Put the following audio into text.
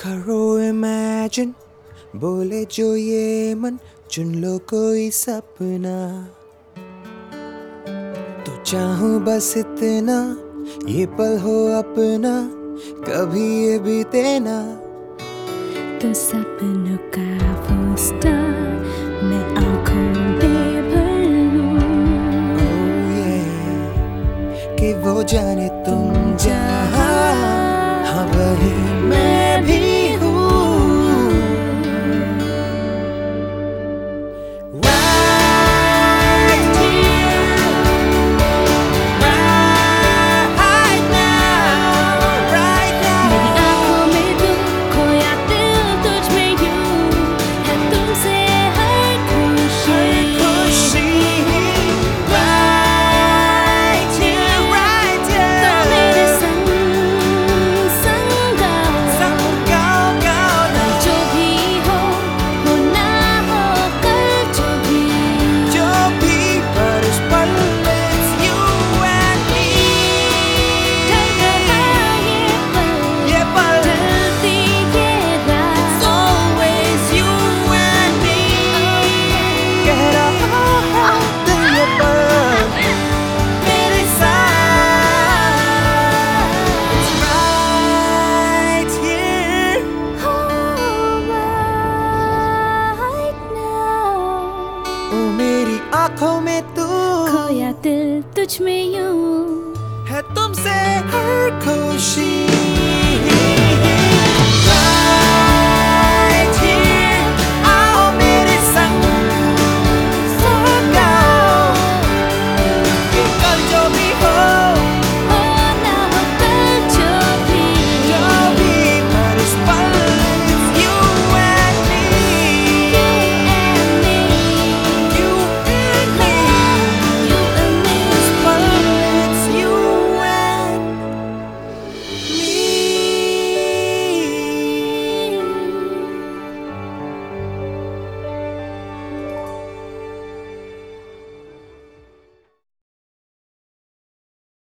करो इमेजिन बोले जो ये मन चुन लो कोई सपना। तो चाहूँ बस इतना ये पल हो अपना कभी ये बीते ना। तो सपनों का वो स्टार मैं आँखों में भर। लूँ oh yeah, कि वो जाने तुम जहाँ। हाँ वही मैं आँखों में तू। खोया दिल तुझ में यू। है तुमसे हर खुशी।